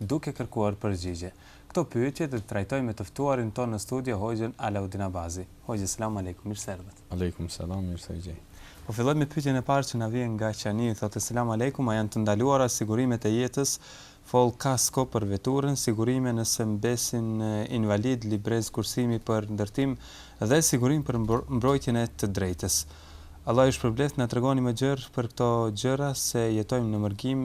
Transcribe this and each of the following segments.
duke kërkuar përgjigje. Këto pyetje do t'i trajtojmë me të ftuarin tonë në studio, Hoxhën Alaudin Abazi. Hoxhë, Selam Alejkum, mirë se erdhët. Alejkum Selam, mirë se ju gjej. Po fillojmë me pyetjen e parë që na vjen nga Qani, thotë, Selam Alejkum, a janë të ndaluara sigurimet e jetës, foll kasko për veturën, sigurime nëse mbesin invalidë, librezë kursimi për ndërtim dhe sigurim për mbrojtjen e të drejtës? Allah ju shpërbleftë, na tregoni më gjërë për këto gjëra se jetojmë në mërgim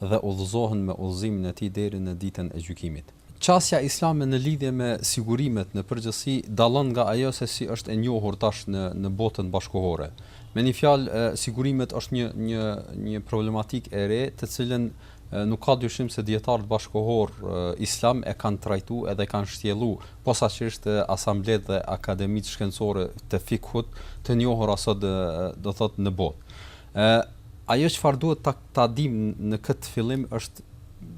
dhe udhëzohen me udhëzimin e tij deri në Ditën e Gjykimit. Qasja islame në lidhje me sigurimet në përgjithësi dallon nga ajo se si është e njohur tash në në botën bashkëkohore. Me një fjalë, sigurimet është një një një problematikë e re, të cilën nuk ka dyshim se dijetarët bashkëkohorë islam e kanë trajtu edhe e kanë shtjellu, posaçërisht asambletë dhe akademitë shkencore të fikhut, të njohura sot do thotë në botë. E, ajo çfarë duhet ta ta dimë në këtë fillim është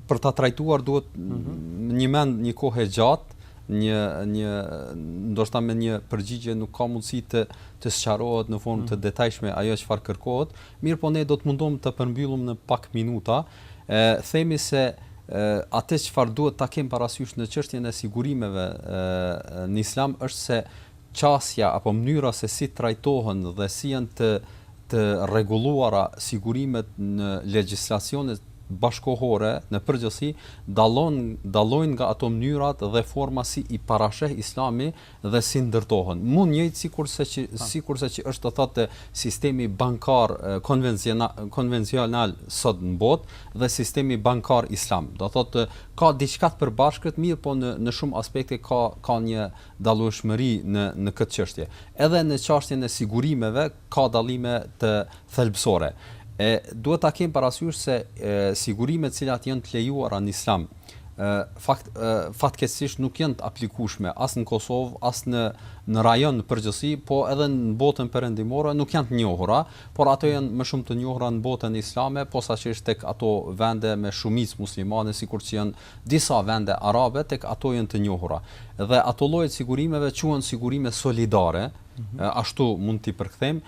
për ta trajtuar duhet mm -hmm. njëmend një kohë e gjatë, një një ndoshta me një përgjigje nuk ka mundësi të të sqarohet në formë të mm. detajshme ajo çfarë kërkohet, mirëpo ne do të mundom të përmbyllum në pak minuta. E themi se e, atë çfarë duhet ta kem parasysh në çështjen e sigurimeve e, në Islam është se qasja apo mënyra se si trajtohen dhe si janë të të rregulluara sigurimet në legjislacionet bashkëkohore në përgjithësi dallon dallojnë nga ato mënyrat dhe forma si i parasheh Islami dhe si ndërtohen mu njëjtë sikurse që po. sikurse që është do thotë sistemi bankar konvencional konvencional sot në botë dhe sistemi bankar islam do thotë ka diçka të përbashkët mirëpo në në shumë aspekte ka ka një dallueshmëri në në këtë çështje. Edhe në çashtjen e sigurimeve ka dallime të thelbësore. E duhet ta kem parasysh se sigurimet të cilat janë të lejuara në Islam, fakt fatkeqësisht nuk janë të aplikueshme as në Kosovë, as në në rajon në përgjithësi, po edhe në botën perëndimore nuk janë të njohura, por ato janë më shumë të njohura në botën islame, posaçërisht tek ato vende me shumicë muslimane sikur që janë disa vende arabe tek ato janë të njohura dhe ato lloje t'sigurimeve quhen sigurime solidare, ashtu mund t'i përkthejmë,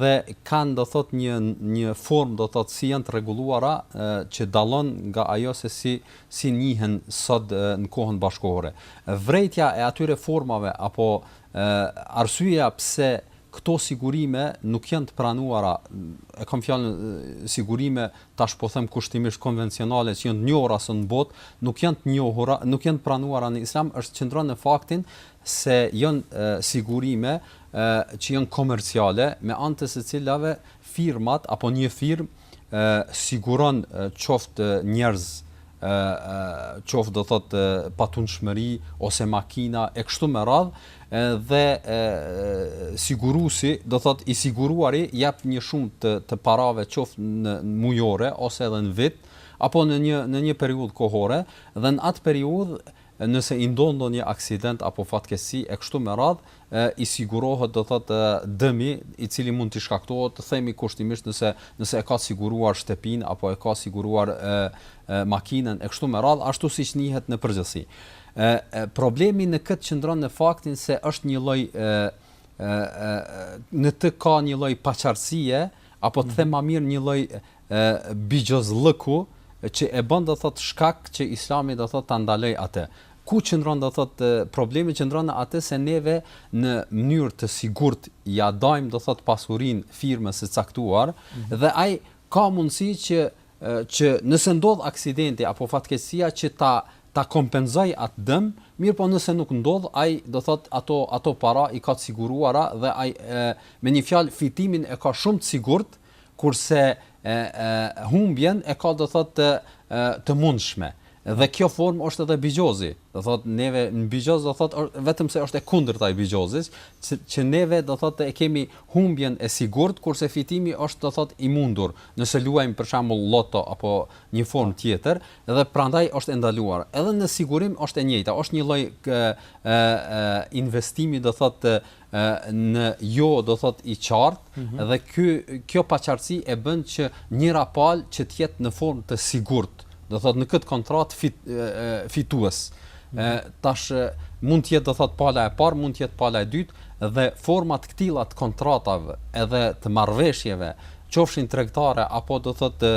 dhe kanë do thotë një një formë do thotë si janë të rregulluara që dallon nga ajo se si si njihen sot në kohën bashkëkohore. Vërejtja e atyre formave apo arsyeja pse këto sigurime nuk janë të pranuara, e kam fjalën sigurime tash po them kushtimisht konvencionale që janë të njohura sot në botë, nuk janë të njohura, nuk janë të pranuara në Islam, është qëndron në faktin se janë sigurime që janë komerciale, me anë të së cilave firmat apo një firmë siguron qoftë njerëz qoftë do thotë patundshmëri ose makina e kështu me radhë, Dhe siguruesi, do thotë i siguruari jap një shumë të të parave qoftë në mujore ose edhe në vit apo në një në një periudhë kohore dhe në atë periudhë nëse i ndodh ndonjë aksident apo fatkeqësi e kështu me radhë i sigurohet do thotë dëmi i cili mund t'i shkaktohet të themi kushtimisht nëse nëse e ka siguruar shtëpinë apo e ka siguruar makinën e kështu me radhë ashtu siç njihet në përgjithësi. E, e, problemi në këtë qëndron në faktin se është një lloj e, e, e, në të ka një lloj paqartësie apo të them më mirë një lloj bigjozllëku që e bën do thot shkak që Islami do thot ta ndaloj atë. Ku qëndron do thot problemi qëndron në atë se neve në mënyrë të sigurt ja dajmë do thot pasurinë firmës së caktuar mm -hmm. dhe ai ka mundësi që që nëse ndodh aksidenti apo fatkeqësia që ta ta kompenzojë atë dëm, mirëpo nëse nuk ndodh ai do thotë ato ato para i ka të siguruara dhe ai me një fjalë fitimin e ka shumë të sigurt, kurse e, e, humbjen e ka do thotë të, të mundshme. Dhe kjo formë është edhe bigjozi, do thotë neve në bigjoz do thotë ë vetëm se është e kundërta e bigjozis, që që neve do thotë e kemi humbjen e sigurt, kurse fitimi është do thotë i mundur, nëse luajmë për shembull loto apo një formë tjetër, dhe prandaj është e ndaluar. Edhe në sigurim është e njëjta, është një lloj ë ë ë investimi do thotë në jo do thotë i qartë mm -hmm. dhe ky kjo paqartësi e bën që njëra palë që të jetë në formë të sigurt, do thotë në këtë kontratë fit, fitues. Mm -hmm. Tash mund të jetë do thotë pala e parë, mund të jetë pala e dytë dhe forma të këtilla të kontratave edhe të marrëveshjeve, qofshin tregtare apo do thotë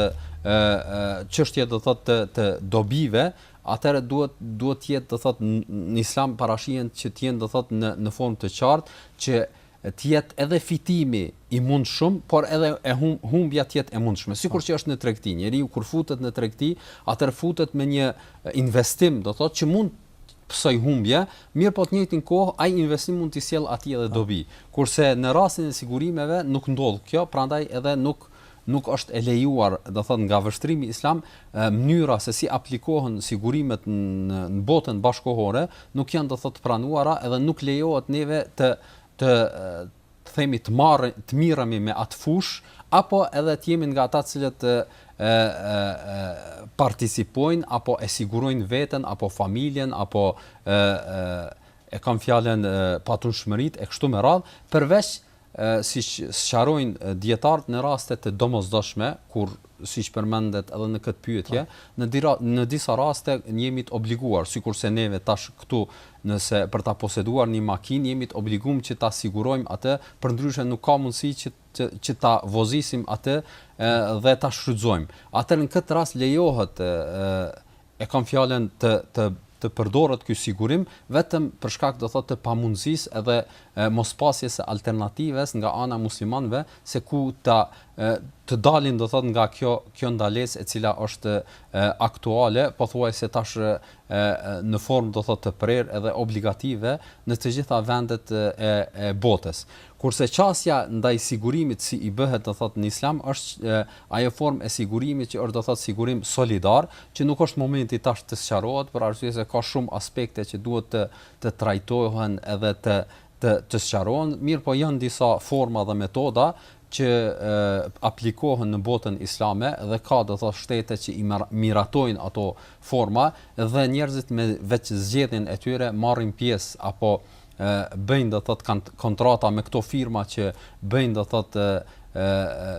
çështje do thotë të, të dobive, atëherë duhet duhet të jetë do thotë në Islam parashihen që të jenë do thotë në në formë të qartë që të jetë edhe fitimi i mundshëm, por edhe e hum, humbja të jetë e mundshme. Sikur po. që është në tregti, njeriu kur futet në tregti, atëherë futet me një investim, do thotë që mund të pësoj humbje, mirëpo të njëjtin kohë ai investim mund t'i sjell atij edhe po. dobi. Kurse në rastin e sigurimeve nuk ndodh kjo, prandaj edhe nuk nuk është e lejuar, do thotë nga vështrimi islam, mënyra se si aplikohen sigurimet në në botën bashkëkohore, nuk janë do thotë të pranuara edhe nuk lejohet neve të të të themi të marrë të mirëmi me atë fushë apo edhe të jemi nga ata të cilët e e participojnë apo e sigurojnë veten apo familjen apo e e e kam fjalën patundshmëritë e kështu me radhë përveç Siç sqarojnë dijetarët në raste të domosdoshme, kur siç përmendet edhe në këtë pyetje, në dira, në disa raste jemi të obliguar, sikurse neve tash këtu nëse për ta poseduar një makinë jemi të obligum që ta sigurojmë atë, përndryshe nuk ka mundësi që të, që ta vozisim atë e, dhe ta shfrytëzojmë. Atëherë në këtë rast lejohet e, E kam fjalën të të të përdoret ky sigurim vetëm për shkak do thotë të pamundësisë edhe mospasjes së alternativës nga ana e muslimanëve se ku ta të dalin do thotë nga kjo kjo ndalesë e cila është aktuale pothuajse tash në formë do thotë të prerë edhe obligative në të gjitha vendet e e botës. Kurse qasja ndaj sigurimit si i bëhet do thotë në Islam është Ajo formë e sigurimit që është do të thotë sigurim solidar, që nuk është momenti tash të sqarohet për arsye se ka shumë aspekte që duhet të të trajtohen edhe të të të sqarohen, mirëpo janë disa forma dhe metoda që aplikohen në botën islame dhe ka do të thotë shtete që i miratojnë ato forma dhe njerëzit me vetëzgjedhjen e tyre marrin pjesë apo bëjnë do të thotë kanë kontrata me këto firma që bëjnë do të thotë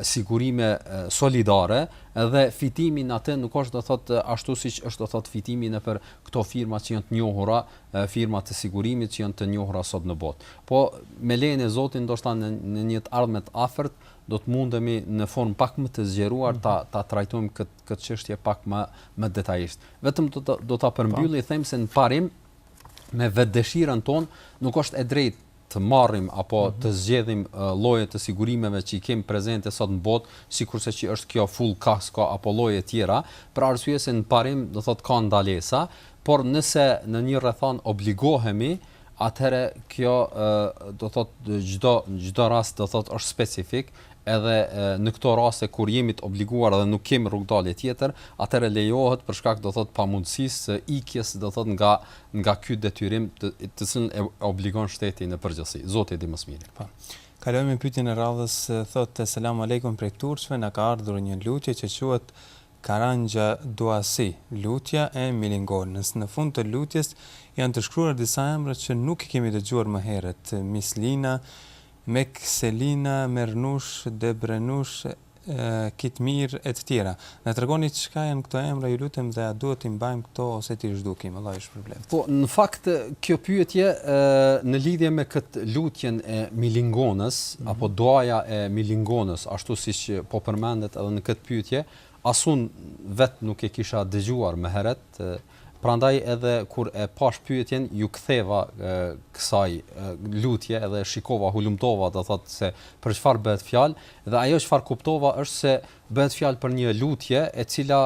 sigurime solidare dhe fitimi në atë nuk është do të thotë ashtu siç është do të thotë fitimi nëpër këto firma që janë të njohura, firma të sigurimit që janë të njohura sot në botë. Po me lejen e Zotit ndoshta në, në një të ardhme të afërt do të mundemi në formë pak më të zgjeruar ta ta trajtojmë këtë këtë çështje pak më më detajisht. Vetëm do ta do ta përmbylli, po them se në parim me vetëdëshirën tonë, nuk është e drejtë të marrim apo mhm. të zgjedhim lloje të sigurimeve që i kemi prezente sot në botë, sikurse që është kjo full kasko apo lloje të tjera, për arsye se në parim do thotë ka ndalesa, por nëse në një rrethanë obligohemi, atëherë kjo do thotë çdo çdo rast do thotë është specifik, Edhe në këto raste kur jemi të obliguar dhe nuk kemi rrugëdalje tjetër, atëherë lejohet për shkak do thotë pamundësisë së ikjes do thotë nga nga ky detyrim të të cilin e obligon shteti në përgjithësi. Zoti e di më së miri. Po. Kalojmë në pyetjen e radhës, thotë Selam Alejkum prej turqve na ka ardhur një lutje që quhet Karanxha Duasi, lutja e Milingonës. Në fund të lutjes janë të shkruar disa emra që nuk i kemi dëgjuar më herët, Mislina, Mekselina, Mernush, Debrenush, Kitmir e të tjera. Na tregoni çka janë këto emra ju lutem dhe a duhet t'i mbajmë këto ose t'i zhdukim? Allah ju shpërbleftë. Po, në fakt kjo pyetje në lidhje me këtë lutjen e Milingonës apo duaja e Milingonës ashtu siç po përmendet edhe në këtë pyetje, as unë vet nuk e kisha dëgjuar më herët Prandaj edhe kur e pashë pyetjen iu ktheva kësaj lutje edhe shikova hulumtova do thotë se për çfarë bëhet fjalë dhe ajo çfarë kuptova është se bëhet fjalë për një lutje e cila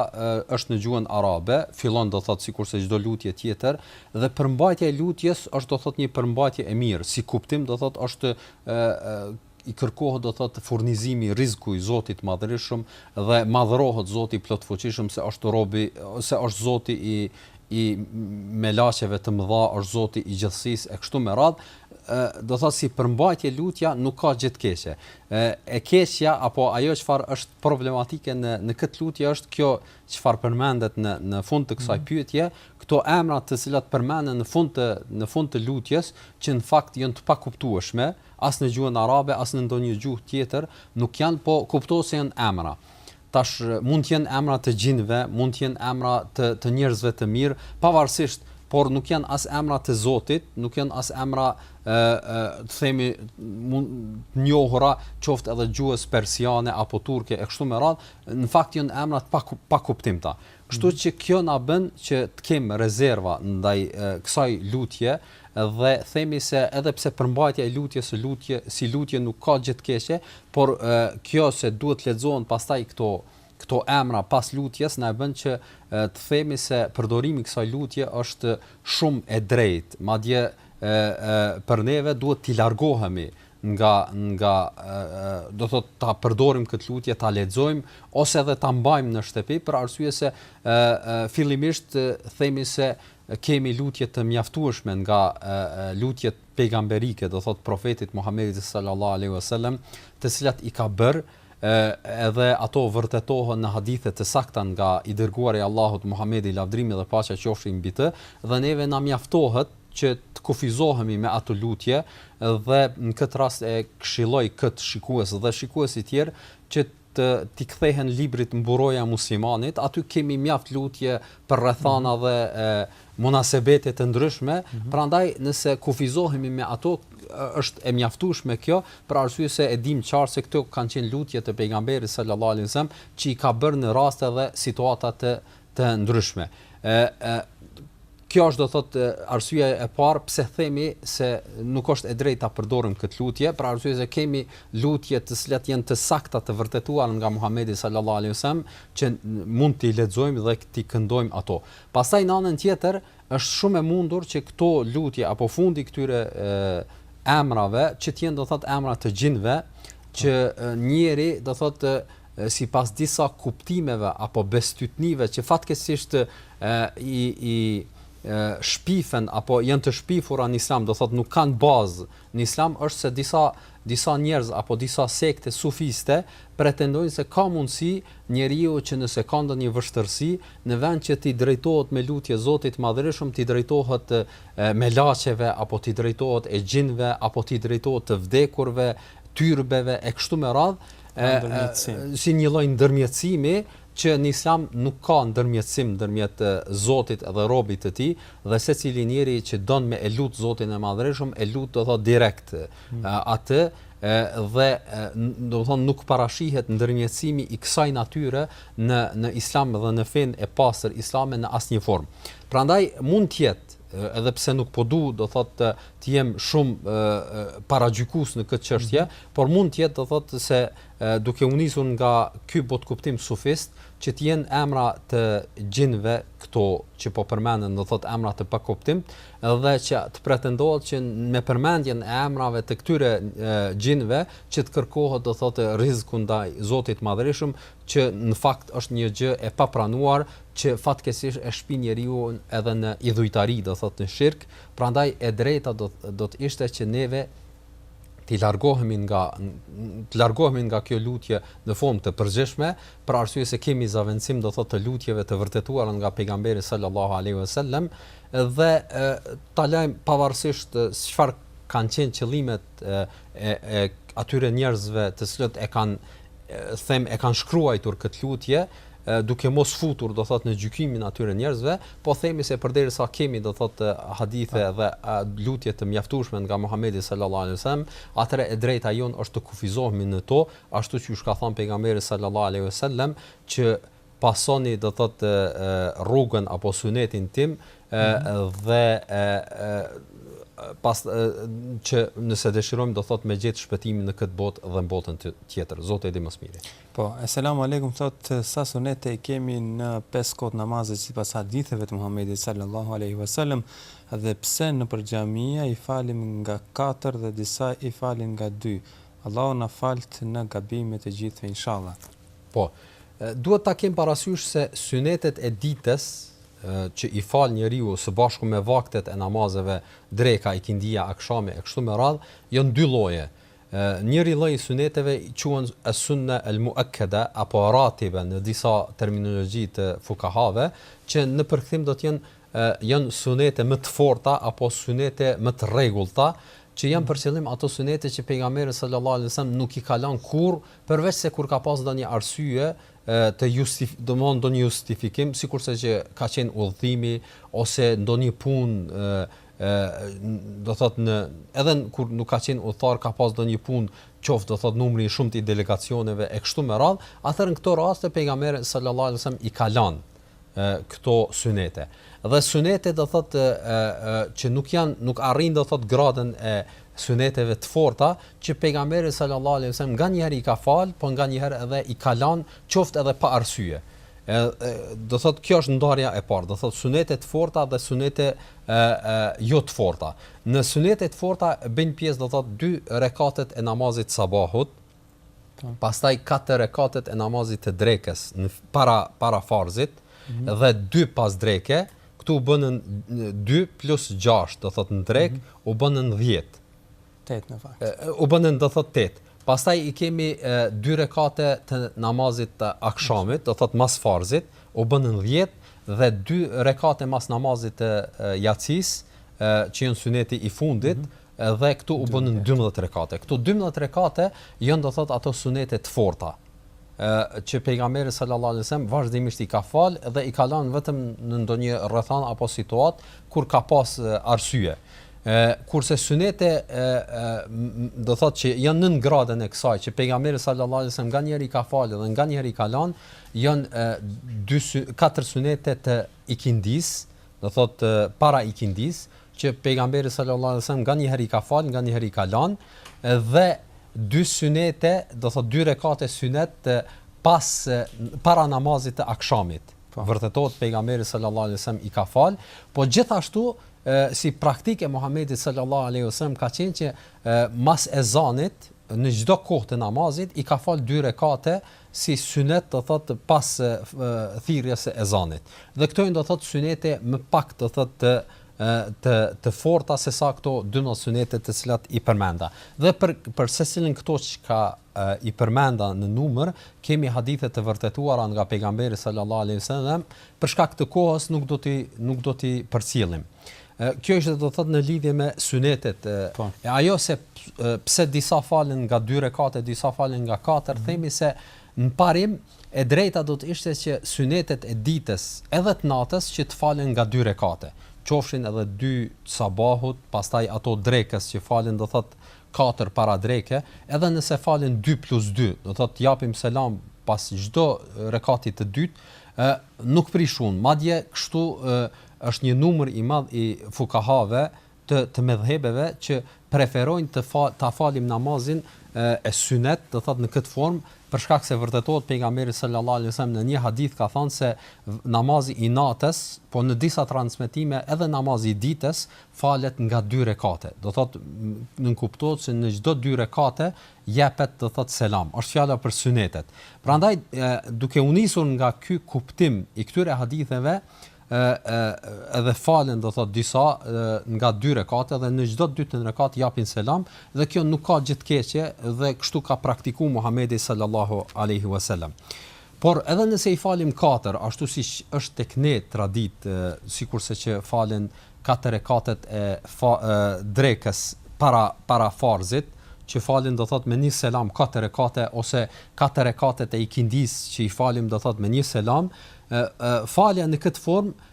është në gjuhën arabe, fillon do thotë sikurse çdo lutje tjetër dhe përmbajtja e lutjes është do thotë një përmbajtje e mirë, si kuptim do thotë është i kërkohet do thotë furnizimi rizku Zotit të madhërishëm dhe madhërohet Zoti i plotfuqishëm se është rabi ose është Zoti i i melaqeve të mëdha është Zoti i gjithësisë e kështu me radhë do thotë si përmbajtje lutja nuk ka gjë të keqe e keqja apo ajo çfarë është problematike në në këtë lutje është kjo çfarë përmendet në në fund të kësaj pyetje këto emra të cilat përmenden në fund të në fund të lutjes që në fakt janë të pakuptueshme ë as në gjuhën arabe as në ndonjë gjuhë tjetër nuk janë po kuptohet se janë emra tash mund të jenë emra të xhinëve mund të jenë emra të të njerëzve të mirë pavarësisht por nuk janë as emra të Zotit nuk janë as emra ë të themi të njohura qoftë edhe gjuhës persiane apo turke e kështu me radhë në fakt janë emra të pa pakuptimta kështu mhm. që kjo na bën që të kemi rezerva ndaj kësaj lutje Dhe themi se edhe pse përmbajtja e lutjes si lutje, si lutje nuk ka gjë të keqe, por kjo se duhet të lexohen pastaj këto këto emra pas lutjes na e bën që të themi se përdorimi i kësaj lutje s'është shumë e drejtë, madje për neve duhet t'i largohemi nga nga do thotë ta përdorim këtë lutje, ta lexojmë ose edhe ta mbajmë në shtëpi për arsye se fillimisht themi se kemi lutje të mjaftueshme nga lutjet pejgamberike, do thotë profetit Muhammedit sallallahu alaihi wasallam, të cilat i ka bërë edhe ato vërtetohen në hadithe të sakta nga i dërguari i Allahut Muhammedi lavdrimi dhe paqja qofshin mbi të dhe neve na mjaftohet që të kufizohemi me ato lutje dhe në këtë rast e këshilloj këtë shikues dhe shikuesit tjerë që të t'i kthehen librit Mburoja e muslimanit, aty kemi mjaft lutje për rrethana mhm. dhe e, munasebete të ndryshme, mm -hmm. prandaj nëse kufizohemi me ato është e mjaftueshme kjo, për arsye se e dimë qartë se këto kanë qenë lutje të pejgamberit sallallahu alajhi wasallam, që i ka bërë në raste dhe situata të të ndryshme. Ë ë kjo është do të thotë arsyeja e parë pse themi se nuk është e drejtë ta përdorim këtë lutje, për arsye se kemi lutje të cilat janë të sakta të vërtetuara nga Muhamedi sallallahu alaihi wasallam që mund t'i lexojmë dhe t'i këndojmë ato. Pastaj në anën tjetër është shumë e mundur që këto lutje apo fundi këtyre e, emrave që të jenë do të thotë emra të xhinëve që njeriu do të thotë sipas disa kuptimeve apo bestytnive që fatkeqësisht i i shpifen apo janë të shpifura në Islam, do thotë nuk kanë bazë në Islam, është se disa disa njerëz apo disa sekte sufiste pretendojnë se ka mundësi njeriu që nëse ka ndonjë vështërsi, në vend që t'i drejtohet me lutje Zotit të Madhërishëm, t'i drejtohet melaqeve, apo t'i drejtohet e xhinve, apo t'i drejtohet të vdekurve, tyrbeve, e kështu me radhë, si një lloj ndërmjetësimi që në Islam nuk ka ndërmjetësim ndërmjet Zotit dhe robit të tij dhe secili njeri që don me e lut Zotin e Madhërishëm e lut do thotë direkt hmm. atë dhe do të thotë nuk parashihet ndërmjetësimi i kësaj natyre në në Islam dhe në fenë e pastër islame në asnjë formë. Prandaj mund të jetë edhe pse nuk po du, do thotë të, të jem shumë ë, ë, paragjykues në këtë çështje, mm -hmm. por mund të jetë do thotë se e, duke u nisur nga ky botëkuptim sufist, që të jenë emra të xhinëve këto që po përmenden, do thotë emra të pakuptimtë, dhe që të pretendohet që me përmendjen e emrave të këtyre xhinëve që të kërkohet do thotë rrizku ndaj Zotit të Madhërishëm që në fakt është një gjë e papranuar që fatkeqësisht e shpin njeriun edhe në idhujtari, do thotë në shirk, prandaj e drejta do do të ishte që neve të largohemi nga të largohemi nga kjo lutje në formë të përgjithshme, për arsye se kemi zavendësim do thotë të lutjeve të vërtetuara nga pejgamberi sallallahu alaihi wasallam dhe ta lajm pavarësisht çfarë kanë qenë qëllimet e e atyre njerëzve të cilët e kanë them e kanë shkruajtur këtë lutje duke mos u futur do thot në gjykimin e atyre njerëzve, po themi se përderisa kemi do thot hadithe ah. dhe a, lutje të mjaftueshme nga Muhamedi sallallahu alaihi wasallam, atëherë e drejta jonë është të kufizohemi në to, ashtu siç ka thënë pejgamberi sallallahu alaihi wasallam që pasoni do të thotë rrugën apo sunetin tim dhe pas që nëse dëshirojmë do thotë me gjet shpëtimin në këtë botë dhe në botën tjetër. Zoti e di më së miri. Po, selam aleikum thot sa sunete kemi në pesë kohët e namazit sipas haditheve të Muhamedit sallallahu alaihi wasallam dhe pse nëpër xhamia i falin nga katër dhe disa i falin nga dy. Allahu na faltë gabimet të gjithëve inshallah. Po. Duhet ta kemë parasysh se synetet e ditës, që i fal njeriu së bashku me vaktet e namazeve, dreka, ikindia, akshami e kështu me radhë, janë dy lloje. Njëri lloj i syneteve quhen es-sunne el-mu'akkeda apo ratibe në disa terminologji të fukahave, që në përkthim do të jenë janë synete më të forta apo synete më të rregullta, që janë për qëllim ato synete që pejgamberi sallallahu alejhi ve sellem nuk i ka lënë kurrë, përveçse kur ka pas ndonjë arsye të justif, do thotë ndonjë justifikim, sikurse që ka qenë udhëtimi ose ndonjë punë ë do thot në edhe kur nuk ka qenë udhëtar ka pas ndonjë punë qoftë do thot numri i shumtë i delegacioneve e kështu me radh, atëherë në këto raste pejgamberi sallallahu alajhi wasallam i ka lënë. këto synete. Dhe synete do thotë që nuk janë nuk arrin do thotë gradën e syneteve të forta që pejgamberi sallallahu alejhi ve sellem nganjëherë i ka fal, po nganjëherë edhe i ka lan qoftë edhe pa arsye. E, e do thotë kjo është ndarja e parë, do thotë synete të forta dhe synete e, e jo të forta. Në synete të forta bëjnë pjesë do thotë dy rekatet e namazit të sabahut, Po. Pastaj katër rekatet e namazit të drekës ë para para farzit mm. dhe dy pas drekës, këtu u bënën 2 plus 6, do thot në drek mm. u bënën 10. 8 në fakt. U bënën do thot 8. Pastaj i kemi e, dy rekate të namazit të akshamit, do thot mas farzit, u bënën 10 dhe dy rekate mas namazit të jacis, që janë syneti i fundit, mm -hmm Edhe këtu u bënë dymbëdhjetë rekate. Këto dymbëdhjetë rekate janë do thotë ato synete të forta që pejgamberi sallallahu alajhi wasallam vazhdimisht i ka fal dhe i ka lënë vetëm në ndonjë rrethan apo situatë kur ka pas arsye. Ë kurse synete e, do thotë që janë nën gradën e kësaj që pejgamberi sallallahu alajhi wasallam nganjëherë i ka fal dhe nganjëherë i ka lënë janë dy katër synete të ikindis, Do thotë para ikindisë, që Pejgamberi sallallahu alejhi ve sellem nganjëherë i ka fal, nganjëherë i ka lan, dhe dy synete, do thotë dy rekate synet të pas para namazit të akshamit. Po. Vërtetohet pejgamberi sallallahu alejhi ve sellem i ka fal, po gjithashtu si praktikë e Muhamedit sallallahu alejhi ve sellem ka qenë që mas ezanit në çdo kohë të namazit i ka fal dy rekate si synet do thot pas thirrjes së ezanit dhe këto janë do thot synete më pak do thot të të të forta se sa këto dy në synete të cilat i përmenda dhe për për secilin këto çka i përmenda në numër kemi hadithe të vërtetuara nga pejgamberi sallallahu alejhi wasallam për shkak të kohës nuk do t'i nuk do t'i përcjellim Kjo ishte do të thotë në lidhje me synetet. Po. E ajo se pse disa falen nga dy rekate, disa falen nga katër, mm -hmm. themi se në parim e drejta do të ishte që synetet e ditës edhe të natës që të falen nga dy rekate. Qofshin edhe dy të sabahut, pastaj ato drekës që falen do thotë katër para dreke, edhe nëse falen 2 plus 2, do thotë japim selam pas çdo rekati të dytë, ë nuk prish punë. Madje kështu ë Është një numër i madh i fukahave të të medhhebeve që preferojnë të fa, ta falim namazin e synet, do thotë në këtë formë, për shkak se vërtetohet pejgamberi sallallahu alaihi wasallam në një hadith ka thënë se namazi i natës, po në disa transmetime edhe namazi i ditës falet nga dy rekate. Do thotë nënkuptohet se në çdo dy rekate jepet do thotë selam. Është fjala për synetet. Prandaj duke u nisur nga ky kuptim i këtyre haditheve, e, e, edhe falen do thot disa e, nga dy rekate dhe në çdo të dytin rekat japin selam dhe kjo nuk ka gjë të keqe dhe kështu ka praktikuar Muhamedi sallallahu alaihi wasallam. Por edhe nëse i falim katër, ashtu siç është tek ne traditë, sikurse që falen katër rekatet e, fa, e drekës para para farzit, që falim do thot me një selam katër rekate ose katër rekatet e ikindis që i falim do thot me një selam, Falja në këtë formë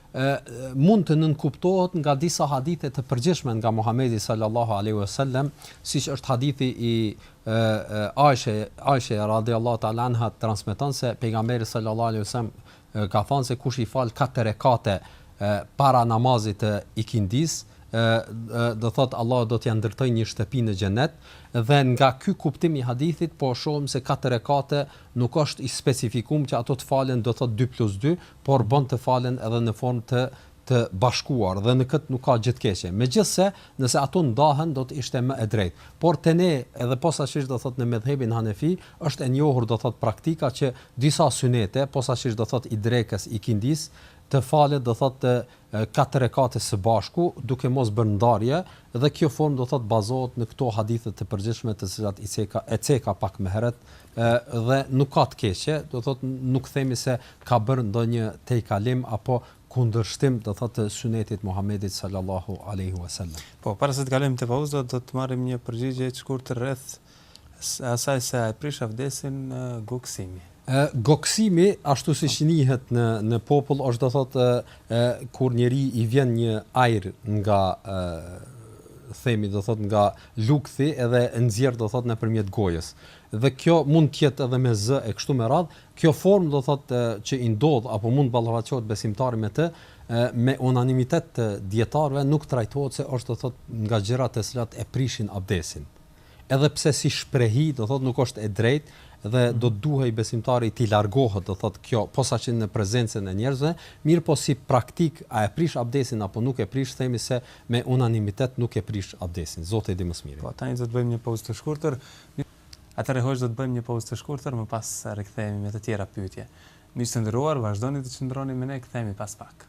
mund të nënkuptohet nga disa hadithe të përgjithshme nga Muhamedi sallallahu alaihi wasallam, siç është hadithi i Aisha Aisha radhiyallahu ta'ala anha transmeton se pejgamberi sallallahu alaihi wasallam ka thënë se kush i fal katër rekate para namazit të ikindis, do thot Allahu do t'ia ndërtojë një shtëpi në xhenet dhe nga ky kuptim i hadithit po shohim se katër rekate Nuk është i specifikun që ato të falen do thotë dy plus dy, por bën të falen edhe në formë të të bashkuar dhe në këtë nuk ka gjë të keqe. Megjithëse, nëse ato ndahen do të ishte më e drejtë. Por te ne, edhe posaçërisht do thotë në medhhebin hanefi, është e njohur do thotë praktika që disa synete, posaçërisht do thotë i drekës, ikindisë, të falet do thotë katër rekate së bashku, duke mos bërë ndarje, dhe kjo formë do thotë bazohet në këto hadithe të përgjithshme të cilat i ceka, e ceka pak më herët, dhe nuk ka të keqe, do thotë nuk themi se ka bërë ndonjë tejkalim apo kundërshtim do thotë të Synetit të Muhamedit sallallahu alejhi ue sellem. Po, para se të kalojmë te pauza, do të marrim një përgjigje të shkurtër rreth Asaj se a e prish avdesin gogësimi. Gogësimi ashtu siç njihet në në popull është do thotë kur njerit i vjen një ajër nga themi do thotë nga lukthi edhe e nxjerr do thotë nëpërmjet gojës. Dhe kjo mund të jetë edhe me zë e kështu me radhë, kjo formë do thotë që i ndodh apo mund të ballafaqohet besimtari me të me unanimitet të dijetarëve nuk trajtohet se është do thotë nga gjërat të cilat e prishin abdesin. Edhe pse si shprehi, do thotë, nuk është e drejtë dhe do të duhej besimtari t'i largohet, do thotë, kësaj, posaçërisht në prezencën e njerëzve, mirëpo si praktikë, a e prish abdesin apo nuk e prish, themi se me unanimitet nuk e prish abdesin. Zoti e di më së miri. Po, tani do të bëjmë një pauzë të shkurtër. Atëherë hoxhë do të bëjmë një pauzë të shkurtër, më pas rikthehemi me të tjera pyetje. Miq të nderuar, vazhdoni të qëndroni me ne, kthehemi pas pak.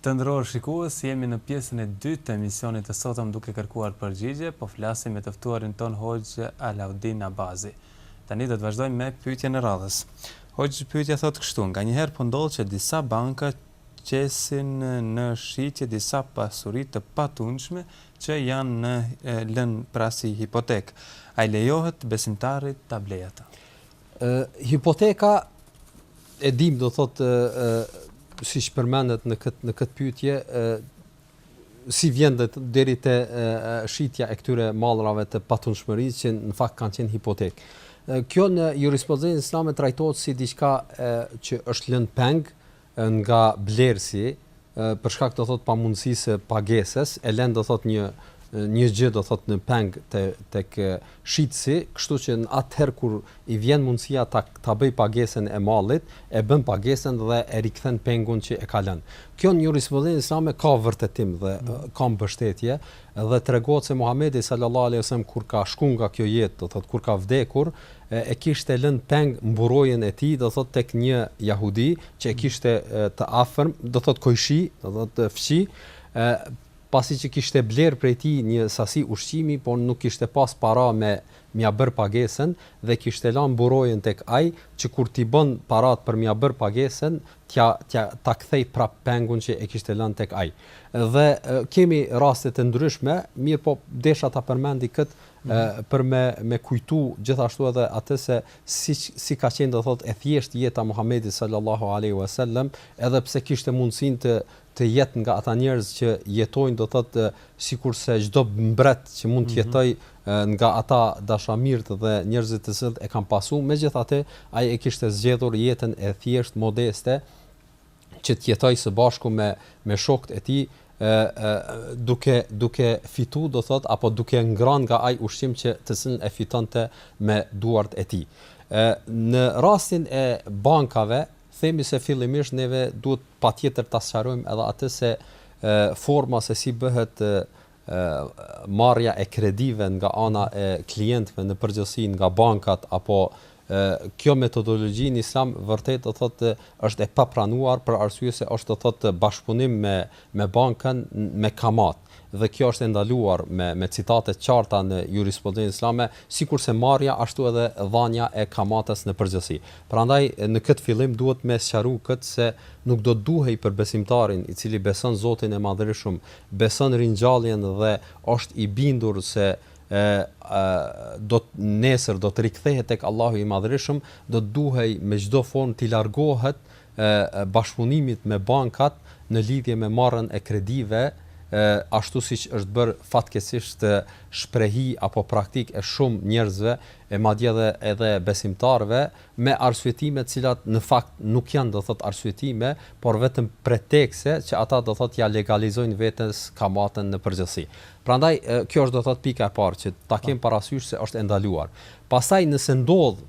Të nderuar shikues, jemi në pjesën e dytë të emisionit të sotëm duke kërkuar përgjigje, po flasim me të ftuarin tonë Hoxhë Alaudin Abazi. Tani do të vazhdojmë me pyetjen e radhës. Hoxhë, pyetja thotë kështu, nganjëherë po ndodh që disa banka qesin në shitje disa pasuri të patundshme që janë në lënë pra si hipotekë. A i lejohet besimtarit t'i blejë ato? Ë hipoteka e dim do thotë ë siç përmendet në kët në kët pyetje ë si vjen edhe deri te shitja e këtyre mallrave të patundshmërisë që në fakt kanë qenë hipotek. Kjo në jurisprudencën islame trajtohet si diçka që është lënë peng nga blerësi për shkak do thot pamundësisë së pagesës e lën do thot një një gjë do thot në peng te tek shitësi, kështu që atëherë kur i vjen mundësia ta ta bëj pagesën e mallit, e bën pagesën dhe e rikthen pengun që e ka lënë. Kjo në jurisprudencën islame ka vërtetim dhe ka mbështetje dhe tregohet se Muhamedi sallallahu alejhi wasallam kur ka shku nga kjo jetë, do thot kur ka vdekur, e kishte lënë peng mburojën e tij, do thotë tek një jahudi që e kishte të afërm, do thotë kojshi, do thotë fqi, ë pasi që kishte blerë prej tij një sasi ushqimi, por nuk kishte pas para me mja bër pagesën dhe kishte lan mburojën tek ai, që kur t'i bën paratë për mja bër pagesën, t'ja t'ja ta kthej prap pengun që e kishte lan tek ai. Dhe kemi raste të ndryshme, mirëpo desha ta përmendi këtë për me me kujtu gjithashtu edhe atë se si si ka qenë do thotë e thjeshtë jeta e Muhamedit sallallahu alejhi ue sellem edhe pse kishte mundësinë të të jetë nga ata njerëz që jetojnë do thotë sikurse çdo mbret që mund të mhm. jetojë nga ata dashamirët dhe njerëzit të cilët e kanë pasur megjithatë ai e kishte zgjedhur jetën e thjeshtë modeste që të jetojë së bashku me me shokët e tij ë ë duke duke fitu do thot apo duke ngrënë nga ai ushqim që të cilën e fitonte me duart e tij. Ë në rastin e bankave themi se fillimisht neve duhet patjetër ta sqarojmë edhe atë se ë forma se si bëhet marrja e kredive nga ana e klientëve në përgjithësi nga bankat apo kjo metodologji në islam vërtet do të thotë është e papranuar për arsye se është do thotë bashkëpunim me me bankën me kamatë dhe kjo është e ndaluar me me citate të qarta në jurisprudencën islame, sikurse marrja ashtu edhe dhënia e kamatas në përgjithësi. Prandaj në këtë fillim duhet me sqaru këtë se nuk do të duhej për besimtarin i cili beson Zotin e Madhërishëm beson ringjalljen dhe osht i bindur se e do të nesër do të rikthehet tek Allahu i Madhërishëm, do të duhej me çdo formë t'i largohet e bashkëpunimit me bankat në lidhje me marrjen e kredive e ashtu siç është bërë fatkeqësisht shprehi apo praktikë e shumë njerëzve e madje edhe besimtarëve me arsyetime të cilat në fakt nuk janë do thotë arsyetime, por vetëm pretekse që ata do thotë ia legalizojnë vetes kamatën në përgjithësi. Prandaj kjo është do thotë pika e parë që ta kemë parasysh se është e ndaluar. Pastaj nëse ndodh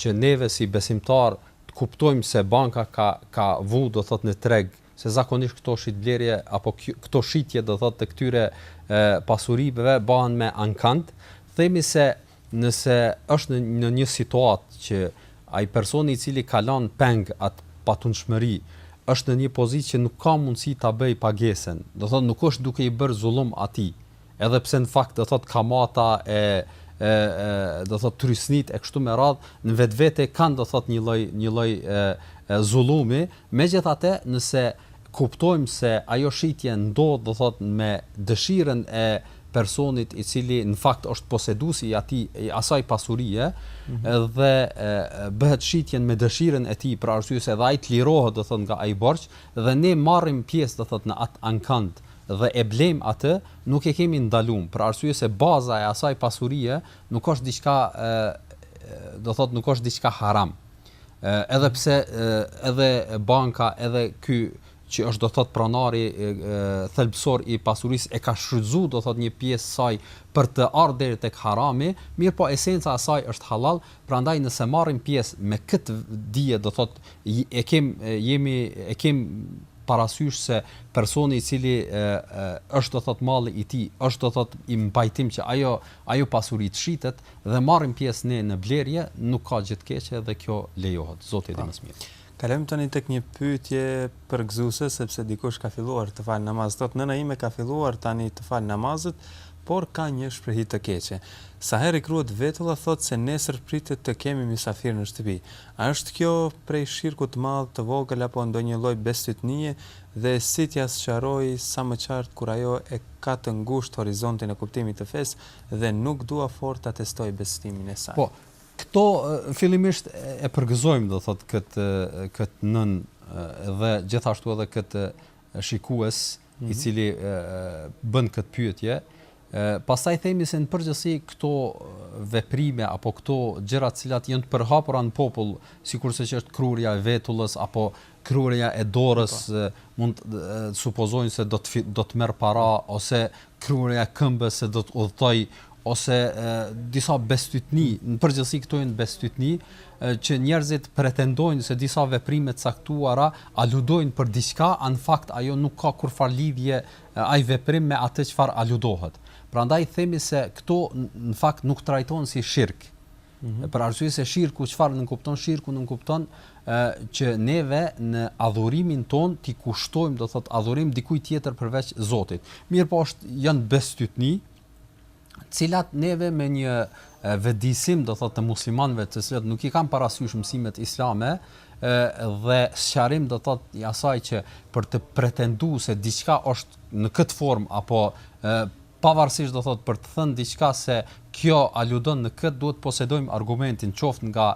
që neve si besimtarë të kuptojmë se banka ka ka vu do thotë në treg se zakonisht këto shitblerje apo këto shitje do thotë të këtyre pasurive bëhen me ankand, themi se Nëse është në një situatë që ai personi i cili ka lënë peng atë patundshmëri është në një pozitë që nuk ka mundësi ta bëjë pagesën, do të thotë nuk është duke i bërë zullum atij, edhe pse në fakt do të thotë kamata e e e do të thotë trysnitë e kështu me radhë në vetvete kanë do të thotë një lloj një lloj zullumi, Megjithatë, nëse kuptojmë se ajo shitje ndodh, do thotë, me dëshirën e personit i cili në fakt është poseduesi i atij i asaj pasurie dhe bëhet shitjen me dëshirën e tij për arsye se edhe ai të lirohet, do thotë, nga ai borxh dhe ne marrim pjesë, do thotë, në atë ankand dhe e blejmë atë, nuk e kemi ndalum, për arsye se baza e asaj pasurie nuk është diçka, do thotë, nuk është diçka haram. edhe pse edhe banka edhe ky që është do thot pronari thelbësor i pasurisë e ka shfrytzu do thot një pjesë saj për të ardhur deri tek harami, mirëpo esenca e saj është halal, prandaj nëse marrim pjesë me këtë dije do thot e kem jemi e kem parasysh se personi i cili e, e, është do thot malli i tij, është do thot i pajtimit që ajo ajo pasuri të shitet, Dhe marrim pjesë ne në blerje, nuk ka gjë të keqe dhe kjo lejohet. Zoti e di më së miri. Kalojmë tani tek një pyetje përgëzuese, sepse dikush ka filluar të falë namaz. Thotë, nëna ime ka filluar tani të falë namazet, por ka një shprehi të keqe. Sa herë i kruhet vetulla thotë se nesër pritet të kemi mysafirë në shtëpi. A është kjo prej shirkut të madh, të vogël apo ndonjë lloj bestytnie dhe si t'ia sqaroj sa më qartë kur ajo e ka të ngushtë horizontin e kuptimit të fesë dhe nuk dua fort ta testoj besimin e saj. Po, këtu fillimisht e përgëzojmë do thotë këtë këtë nënë dhe gjithashtu edhe këtë shikues mm -hmm. i mhm. cili bën këtë pyetje. Pastaj themi se në përgjithësi këto veprime apo këto gjëra të cilat janë të përhapura në popull, sikurse që është krurja e vetullës apo Krurja e dorës mund të supozojnë se do të do të merr para ose krurja e këmbës se do të udhëtojë ose e, disa bestytni, në përgjithësi këto janë bestytni që njerëzit pretendojnë se disa veprime të caktuara aludojnë për diçka, a në fakt ajo nuk ka kurrfarë lidhje ai veprim me atë çfarë aludohet. Prandaj themi se këto në fakt nuk trajtohen si shirk. -hmm. Për arsye se shirku çfarë nënkupton? Shirku nënkupton ë që neve në adhurimin tonë t'i kushtojmë, do thotë adhurim dikujt tjetër përveç Zotit. Mirpo është janë bestytni, të cilat neve me një vetëdijsim, do thotë të muslimanëve, të cilët nuk i kanë parasysh mësimet islame, dhe sqarim do thotë i asaj që për të pretenduar se diçka është në këtë formë apo Pavarësisht do thotë për të thënë diçka se kjo aludon në këtë duhet të posedojmë argumentin qoftë nga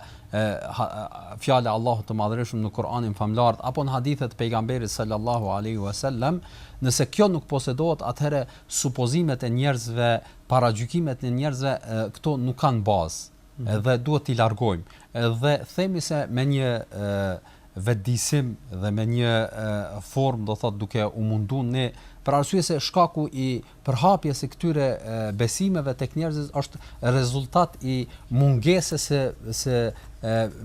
fjala e Allahut të Madhërishëm në Kur'anin Famëlartë apo në hadithet e Pejgamberit Sallallahu Alejhi Vesellem, nëse kjo nuk posedohet atëherë supozimet e njerëzve, paragjykimet e njerëzve këto nuk kanë bazë. dhe duhet t'i largojmë. Dhe themi se me një vetëdijësim dhe me një formë, do thotë duke u munduar ne për arsye se shkaku i përhapjes së këtyre besimeve tek njerëzit është rezultat i mungesës së së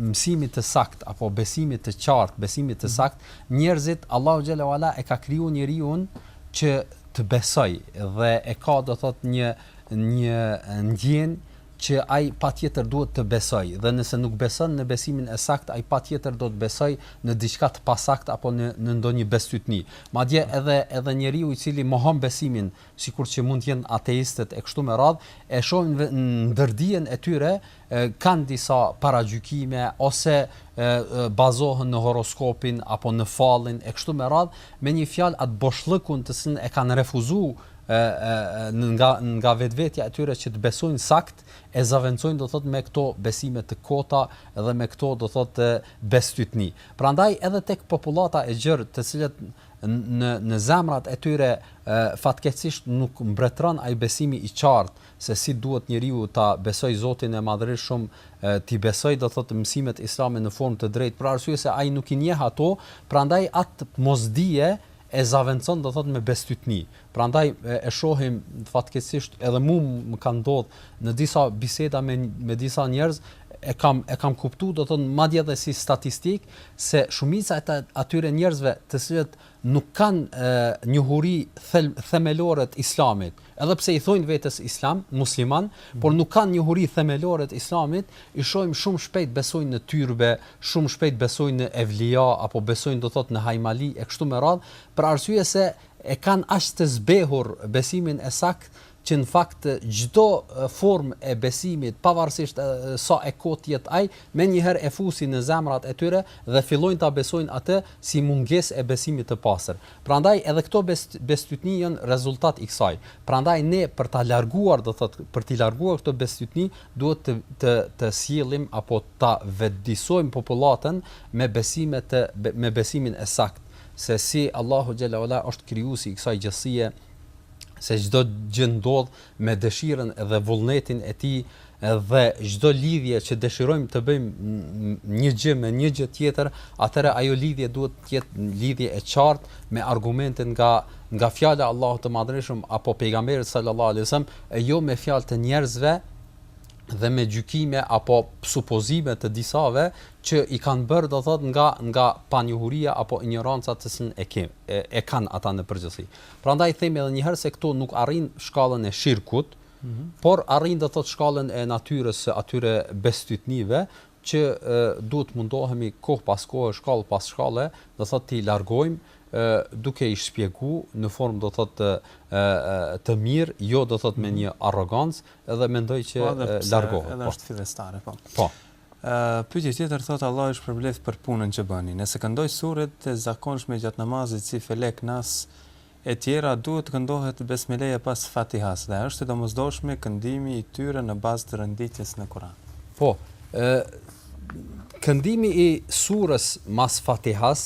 mësimit të saktë apo besimit të qartë, besimit të saktë, mhm. njerëzit Allahu xhele ue ala e ka kriju njeriun që të besojë dhe e ka do thotë një një ndjenjë që ai patjetër duhet të besojë, dhe nëse nuk beson në besimin e saktë, ai patjetër do të besojë në diçka të pasaktë apo në në ndonjë bestytni. Madje edhe edhe njeriu i cili mohon besimin, sikur që mund të jenë ateistët e kështu me radhë, e shohim në ndërdijen e tyre, e kanë disa paragjykime ose e bazohen në horoskopin apo në fallin e kështu me radhë, me një fjalë atë boshllëkun të cilin e kanë refuzuar nga nga vetvetja e tyre që të besojnë saktë e zëvendësojnë do thotë me këto besime të kota dhe me këto do thotë bestytni. Prandaj edhe tek popullata e gjerë të cilët në në zemrat e tyre fatkeqësisht nuk mbretëron ai besimi i qartë se si duhet njeriu ta besojë Zotin e Madhërishëm, t'i besojë do thotë mësimet islame në formë të drejtë, për arsye se ai nuk i njeh ato, prandaj atë mosdije E zëvendëson do thotë me bestytni. Prandaj e shohim fatkeqësisht edhe mua më ka ndodhur në disa biseda me me disa njerëz e kam e kam kuptuar do thotë madje edhe si statistikë se shumica e atyre njerëzve të cilët nuk kanë njohuri themelore të Islamit, Edhe pse i thojnë vetes islam, musliman, por nuk kanë njohuri themelore të islamit, i shohim shumë shpejt besojnë në tyrbe, shumë shpejt besojnë në evlija apo besojnë do të thotë në hajmali e kështu me radhë, për arsye se e kanë aq të zbehur besimin e saktë që në fakt çdo formë e besimit, pavarësisht sa e kotë të jetë ai, menjëherë e fusin në zemrat e tyre dhe fillojnë ta besojnë atë si mungesë e besimit të pastër. Prandaj edhe këto bestytni janë rezultat i kësaj. Prandaj ne për ta larguar, do thotë, për t'i larguar këto bestytni, duhet të të të sjellim apo ta vetëdijesojmë popullatën me besime të me besimin e saktë se si Allahu xhele ue ala është krijuesi i kësaj gjithësie se çdo gjë ndodh me dëshirën dhe vullnetin e tij dhe çdo lidhje që dëshirojmë të bëjmë një gjë me një gjë tjetër, atëherë ajo lidhje duhet të jetë lidhje e qartë me argumente nga nga fjala e Allahut të Madhërishëm apo Pejgamberit sallallahu alaihi wasallam, e jo me fjalë të njerëzve dhe me gjykime apo supozime të disave që i kanë bërë do thotë nga nga panjohuria apo injoranca të cilën e ke e, e kanë ata në përgjithësi. Prandaj themi edhe një herë se këto nuk arrijnë shkallën e shirkut, por arrijnë do të thotë shkallën e natyrës së atyre bestytnive që duhet të mundohemi kohë pas kohe, shkallë pas shkalle, do të thotë t'i largojmë duke i shpjeguar në formë do të thotë të mirë, jo do të thotë me një arrogancë dhe mendoj që largohet. Po edhe pse edhe është fillestare, po. Po. Pyetje tjetër thotë Allahu ju shpërbleftë për punën që bëni. Nëse këndoj suret e zakonshme gjatë namazit si Felek, Nas etj a duhet të këndohet Besmeleja pas Fatihas dhe a është e domosdoshme këndimi i tyre në bazë të renditjes në Kuran? Po. Këndimi i surës mas Fatihas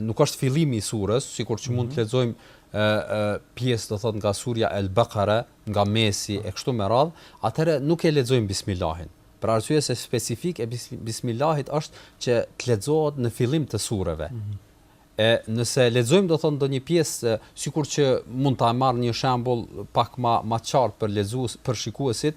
nuk është fillimi i surës, sikur që mund të mhm. lexojmë ë ë pjesë do thot nga surja El Bakara, nga mesi e kështu me radh, atëherë nuk e lexojmë bismillahin. Për arsye se specifik e bismillahit është që të lexohet në fillim të sureve. Mm -hmm. E nëse lexojmë do thot ndonjë pjesë sikur që mund ta marr një shembull pak më më qartë për lexues, për shikuesit,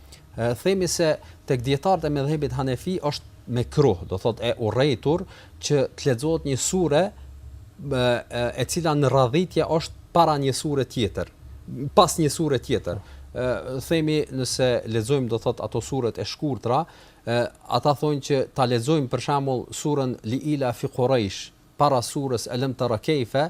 themi se tek dijetarët e medhhebit hanefi është mekruh, do thotë e urrejtur që të lexohet një sure e cila në radhitje është para një sure tjetër, pas një sure tjetër. Ë themi nëse lexojmë do thot ato suret e shkurtra, ë ata thonë që ta lexojmë për shembull surën Li ila fi Quraysh para surës Alam tara kayfa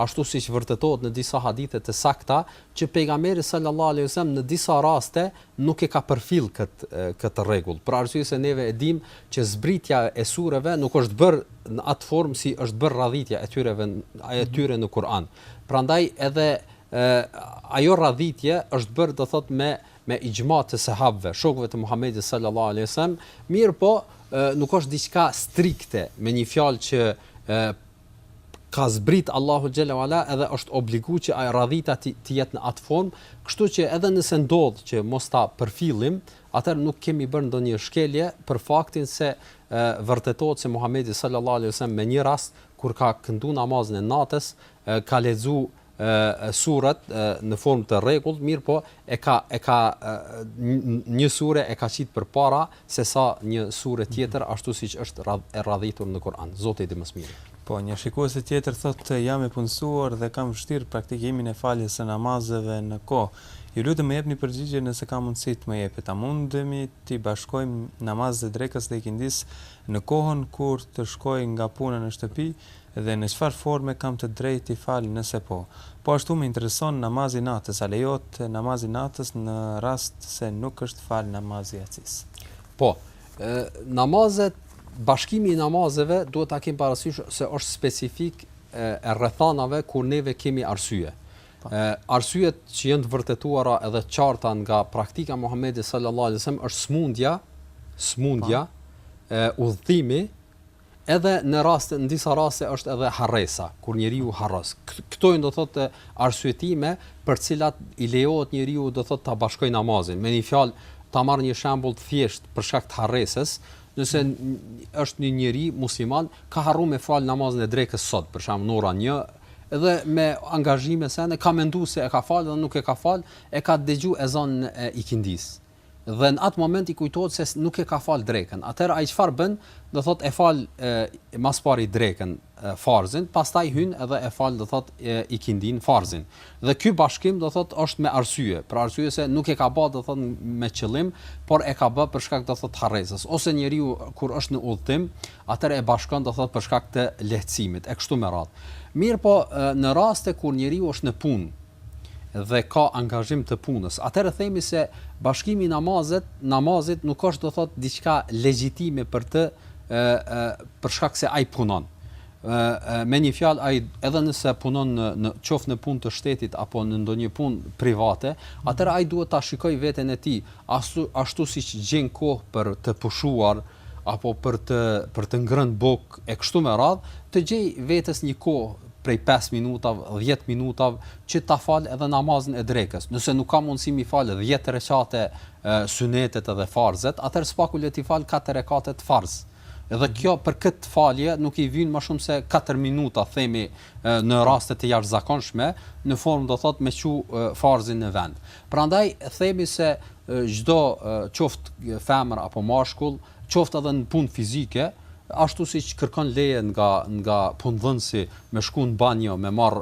ashtu siç vërtetohet në disa hadithe të sakta, që Pejgamberi sallallahu alejhi ve sellem në disa raste nuk e ka përfillë këtë këtë rregull, për arsye se neve e dimë që zbritja e sureve nuk është bërë në atë formë si është bërë radhitja e tyre e tyre në Kur'an. Prandaj edhe ajo radhitje është bërë do thot me me ixhma të sahabëve, shokëve të Muhamedit sallallahu alaihi wasallam, mirëpo nuk është diçka strikte me një fjalë që ka zbrit Allahu xhelle ue ala edhe është obligu që ajo radhitja të të jetë në atë formë kështu që edhe nëse ndodh që mos ta përfillim atëherë nuk kemi bërë ndonjë shkelje për faktin se e vërtetohet se Muhamedi sallallahu alejhi wasallam me një rast kur ka këndu namazin e natës e ka lexu surat në formë të rregullt, mirëpo e ka e ka një sure e ka qit përpara se sa një sure mhm. tjetër ashtu siç është radh, e radhitur në Kur'an. Zoti i di më së miri. Po, një shikuese tjetër thotë jam e punësuar dhe kam vështirë praktikimin e faljes së namazeve në kohë. Ju lutem më jepni përgjigje nëse ka mundësi të më jepet. A mundemi t'i bashkojmë namazet e drekës dhe ikindis në kohën kur të shkoj nga puna në shtëpi, Dhe në çfarë forme kam të drejtë t'i fal nëse po? Po ashtu më intereson namazi i natës, a lejohet namazi i natës në rast se nuk është falë namazi i jacisë? Po. Namazet, bashkimi i namazeve duhet ta kemi parasysh se është specifik e rrethanave ku neve kemi arsye. Arsyet që janë të vërtetuara edhe të qarta nga praktika e Muhamedit Sallallahu Alaihi Wasallam është sëmundja, sëmundja, udhëtimi Edhe në raste, në disa raste është edhe harresa, kur njeriu harros. Këto janë do të thotë arsyetime për të cilat i lejohet njeriu do të thotë ta bashkojë namazin. Me një fjalë, ta marr një shembull të thjeshtë për shkak të harresës, nëse është një njeri musliman, ka harruar me fal namazin e drekës sot, për shembull në orën 1, edhe me angazhime sene ka menduar se e ka falë dhe nuk e ka falë, e ka dëgjuar ezanin e ikindis. dhe në atë moment i kujtohet se nuk e ka fal drekën. Atëherë ai çfarë bën? Do thotë e fal më s'pari drekën, farzin, pastaj hyn edhe e fal do thotë e, ikindin, farzin. Dhe ky bashkim do thotë është me arsye, për arsye se nuk e ka bë do thotë me qëllim, por e ka bë për shkak do thotë harresës. Ose njeriu kur është në udhëtim, atëherë e bashkon do thotë për shkak të lehtësimit e kështu me radhë. Mirëpo në raste kur njeriu është në punë, dhe ka angazhim të punës, atëherë themi se bashkimi i namazet, namazit nuk është do të thotë diçka legjitime për të ë ë për shkak se ai punon. ë me një fjalë ai edhe nëse punon në në qoftë në punë të shtetit apo në ndonjë punë private, atëherë ai duhet ta shikojë veten e tij ashtu ashtu siç gjen kohë për të pushuar apo për të për të ngrënë bukë e kështu me radhë, të gjejë vetes një kohë prej pesë minutave, dhjetë minutave, që ta falë edhe namazin e drekës. Nëse nuk ka mundësi m'i falë dhjetë rekate synetet edhe farzet, atëherë së paku le t'i falë katër rekate të farz. Edhe kjo për këtë falje nuk i vyjnë më shumë se katër minuta, themi në raste të jashtëzakonshme, në formë do thotë me çu farzin në vend. Prandaj themi se çdo qoftë femër apo mashkull, qoftë edhe në punë fizike, ashtu siç kërkon leje nga nga punëdhënësi me shku në banjo me marr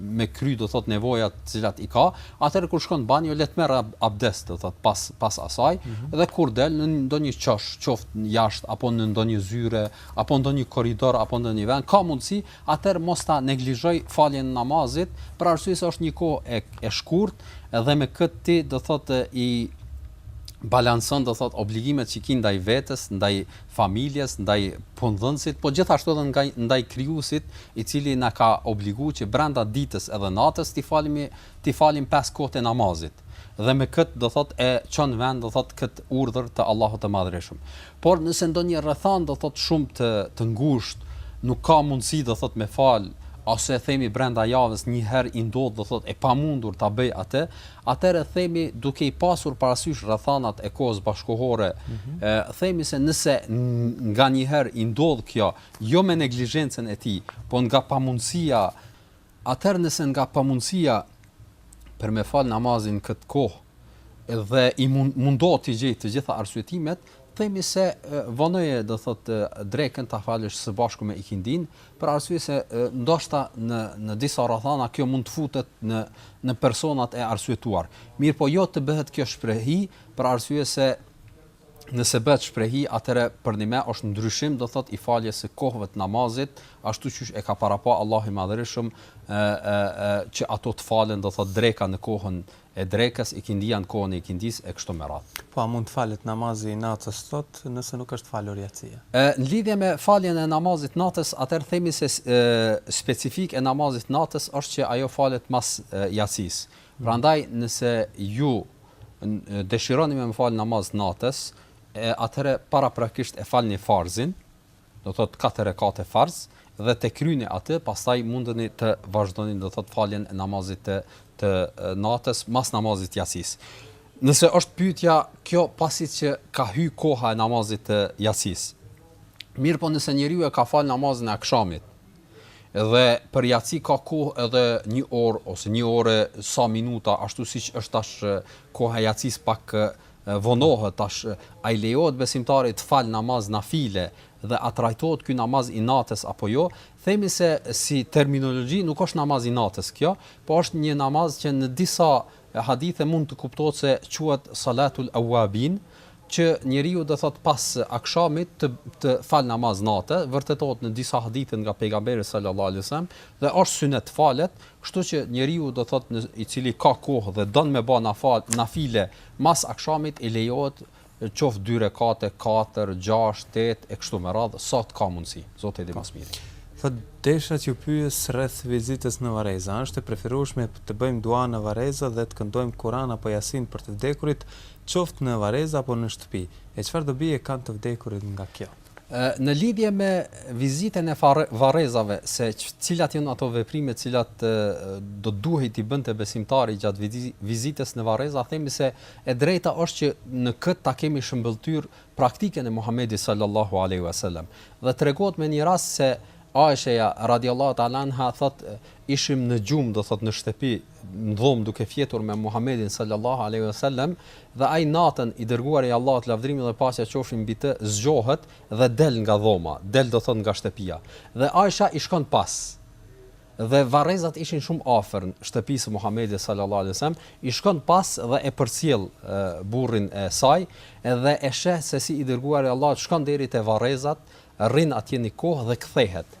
me kry do thot nevojat të cilat i ka, atëherë kur shkon në banjo le të merrë abdest do thot pas pas asaj mm -hmm. dhe kur del në ndonjë qosh, qoftë jashtë apo në ndonjë zyre, apo ndonjë korridor apo ndonjë vend, ka mundësi, atëherë mos ta neglizhoj faljen e namazit, për arsye se është një kohë e e shkurt dhe me këtë ti do thot i balancon do thotë obligimet që ki ndaj vetes, ndaj familjes, ndaj punëdhënësit, po gjithashtu edhe nga ndaj Krijuesit, i cili na ka obliguar që brenda ditës edhe natës t'i falemi t'i falim pesë kohët e namazit. Dhe me këtë do thotë e çon në vend do thotë këtë urdhër të Allahut të Madhëreshëm. Por nëse ndonjë rrethanë do thotë shumë të të ngushtë nuk ka mundësi do thotë me fal ose themi brenda javës një herë i ndodh do thotë e pamundur ta bëjë atë, atëherë themi duke i pasur parasysh rrethanat e kohës bashkëkohore, themi se nëse nganjëherë i ndodh kjo, jo me neglizhencën e tij, po nga pamundësia, Atëherë nëse nga pamundësia për me fal namazin në këtë kohë dhe mundohet t'i gjejë të gjitha arsyetimet, themi se vonoje do thotë drekën ta falësh së bashku me ikindin, për arsye se ndoshta në në disa rrethana kjo mund të futet në në personat e arsyetuar. Mirëpo jo të bëhet kjo shprehi për arsye se Nëse bëhet shprehi, atëherë pënime është ndryshim, do thotë i faljes së kohëve të namazit, ashtu qysh e ka parapa Allahu i Madhërishëm, ë, ë, ë, që ato të falen, do thotë dreka në kohën e drekës, ikindia në kohën e ikindisë e kështu me radhë. Po a mund të falet namazi i natës sot, nëse nuk është falur jacia? Ë, në lidhje me faljen e namazit të natës, atëherë themi se, ë, specifikë e namazit të natës është që ajo falet mas jacisë. Prandaj nëse ju deshironi me më fal namaz natës, e atëherë paraprakisht e falni farzin, do thotë katër rekate farz, dhe te kryni atë, pastaj mundeni të vazhdoni do thotë faljen e namazit të të natës mas namazit të jacisë. Nëse është pyetja kjo pasi që ka hy koha e namazit të jacisë. Mirëpo nëse njeriu e ka fal namazin e akşamit, Dhe për jaci ka kohë edhe një orë ose një orë sa minuta, ashtu siç është tash koha e jacis pak vonohet tash, a i lejohet besimtarit të falë namaz nafile dhe a trajtohet ky namaz i natës apo jo, themi se si terminologji nuk është namaz i natës kjo, po është një namaz që në disa hadithe mund të kuptohet se quhet salatul evvabin, Që njeriu do thotë pas akshamit të të fal namaz nate, vërtetohet në disa hadithe nga Pejgamberi sallallahu alejhi ve sellem, dhe është sunet të falet, kështu që njeriu do thotë në i cili ka kohë dhe don me ba nafa nafile mas akshamit i lejohet qoftë dy rekate, katër, gjashtë, tetë e kështu me radhë, sa të ka mundësi. Zoti e di më së miri. Thotë, desha t'ju pyes rreth vizitës në varreza. A është e preferueshme të bëjmë dua në varreza dhe të këndojmë Kuran apo Jasin për të vdekurit, Qoftë në varreza apo në shtëpi, e çfarë dobie kanë të vdekurit nga kjo? Në lidhje me vizitën e varrezave, se cilat janë ato veprime të cilat do të duhej t'i bënte besimtari gjatë vizitës në varreza, themi se e drejta është që në këtë ta kemi shëmbëlltyrë praktikën e Muhamedit sallallahu alejhi ve selem. Dhe tregohet me një rast se Aisha-ja radiallahu taala anha thotë ishim në gjumë, do thotë në shtëpi, në dhomë duke fjetur me Muhammedin sallallahu alejhi ve sellem dhe ai natën i dërguari i Allahut lavdërimi dhe paqja qofshin mbi të zgjohet dhe del nga dhoma, del do thot nga shtëpia. Dhe Aisha i shkon pas. Dhe varrezat ishin shumë afër shtëpisë së Muhammedit sallallahu alejhi ve sellem, i shkon pas dhe e përcjell burrin e saj dhe e sheh se si i dërguari i Allahut shkon deri te varrezat, rrin atje një kohë dhe kthehet.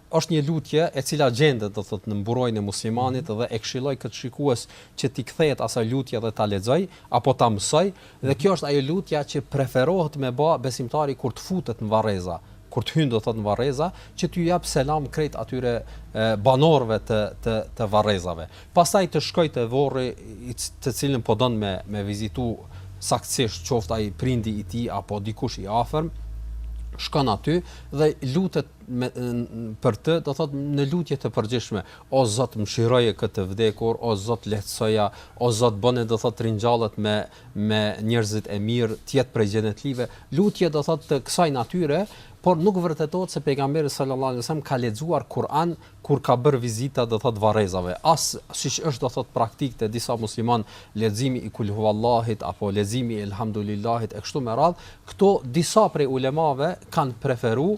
Është një lutje e cila gjendet, do të thotë, në mburojën e muslimanit dhe e këshilloj këtë shikues që t'i kthehet asaj lutje dhe ta lexojë apo ta mësojë, dhe kjo është ajo lutja që preferohet me ba besimtari kur të futet në varreza, kur të hyn do të thotë në varreza, që t'ju japë selam krejt atyre banorëve të të të varrezave. Pastaj të shkojë te varri të cilin po don me me vizitu saktësisht qoftë ai prindi i tij apo dikush i afërm, shkon aty dhe lutet me, për të, do thot në lutje të përgjithshme, o Zot mëshiroje këtë të vdekur, o Zot lehtësoja, o Zot bëne do thot të ringjallet me me njerëzit e mirë, të jetë prej xhenetlive. Lutje do thot të kësaj natyre, por nuk vërtetohet se pejgamberi sallallahu alajhi wasallam ka lexuar Kur'an kur ka bërë vizita do thotë varrezave, as siç është do thotë praktikë te disa muslimanë leximi i kulhuallahit apo leximi i elhamdulilahit e kështu me radhë, këto disa prej ulemave kanë preferu,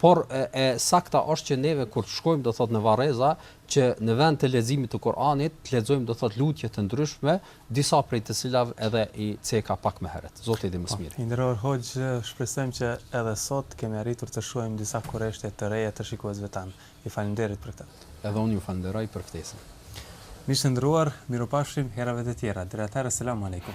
por e, e sakta është që neve kur të shkojmë do thotë në varreza, që në vend të leximit të Kuranit, të lexojmë do thotë lutje të ndryshme, disa prej të cilave edhe i ceka pak më herët. Zoti e di më së miri. I nderuar Hoxhë, shpresojmë që edhe sot kemi arritur të shuajmë disa kureshte të reja të shikuesve tanë. Ju faleminderit për këtë. Edhe unë ju falënderoj për ftesën. Miq të nderuar, mirupafshim herave të tjera. Deri atëherë, Selam Alejkum.